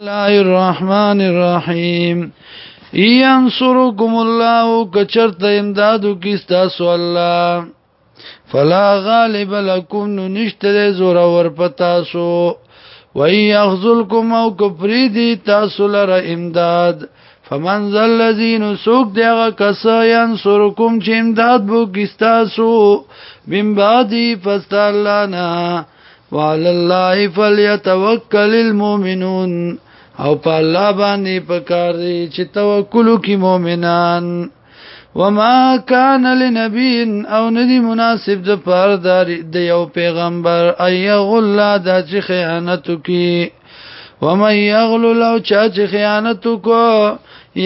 الله الرحمن الرحیم ینصرکم الله کچرت امدادو کیستا سو الله فلا غالب لكم نشتر زور ور پتا سو ويخذلكم او کفریدی تاسو لره امداد فمن ذا الذين سوق دغه کس ینصرکم چې امداد بو کیستا سو من بعدی فاستلنا وعلى الله فليتوكل المؤمنون او په الله باندې پکار دی چې توکل کی مؤمنان وما كان لنبي او ندي مناسب د پاره د یو پیغمبر اي غلا د چې خیانت کی ومن يغل لو چا چې خیانت کو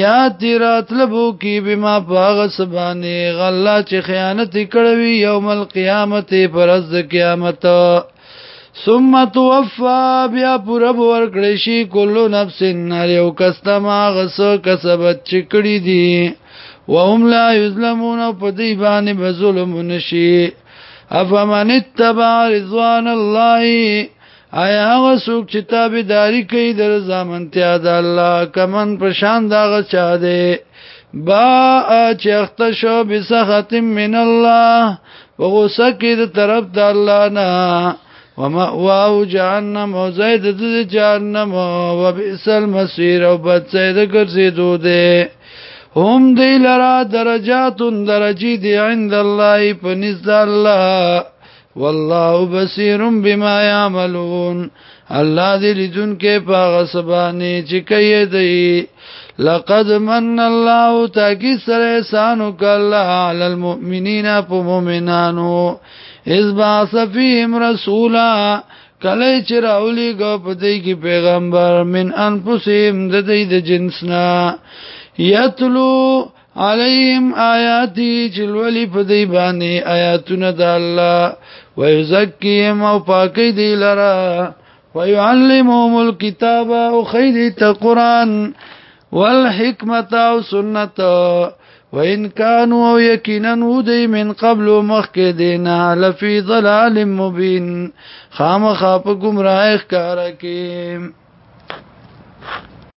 یا تیرات لبو کی بما باغ سبانه غلا چې خیانت کړوي يوم القيامه پر از قیامت ثم توفى بیا پورا بور کړی شي کله نفس نار یو کستما غس کسبت چکړی دی وهم لا یظلمون په دې باندې به ظلم نشي افمن اتبع رضوان الله آیا هغه څوک چې تابعداري کوي در زمانتیا د الله کمن په شان داغه چا دی با چې اخته شو بسخت من الله وغوسه کې د طرف د الله نه وما واو جهنم او زید د جهنم او بئس المصير او بد زید ګرځیدو ده هم دی لرا درجات درجی دی عند الله پنځ الله والله بصير بما يعملون الله دې لیدونکو په غصبانه چې کوي دی لقد من الله تاکی سر احسانو کالله علی المؤمنین پو مؤمنانو از باس فیهم رسولا کلی چر اولی گو پتی کی پیغمبر من انفسیم ددی د جنسنا یتلو علیم آیاتی چلولی پدی بانی آیاتون دا اللہ ویزکیم او پاکی دی لرا ویعلمهم الكتاب او خیدی تا قرآن والحکمت او سنت وان كانوا او یقینا ودی من قبل مخک دینا لفی ضلال مبین خامخ په گمراه ښکارا کې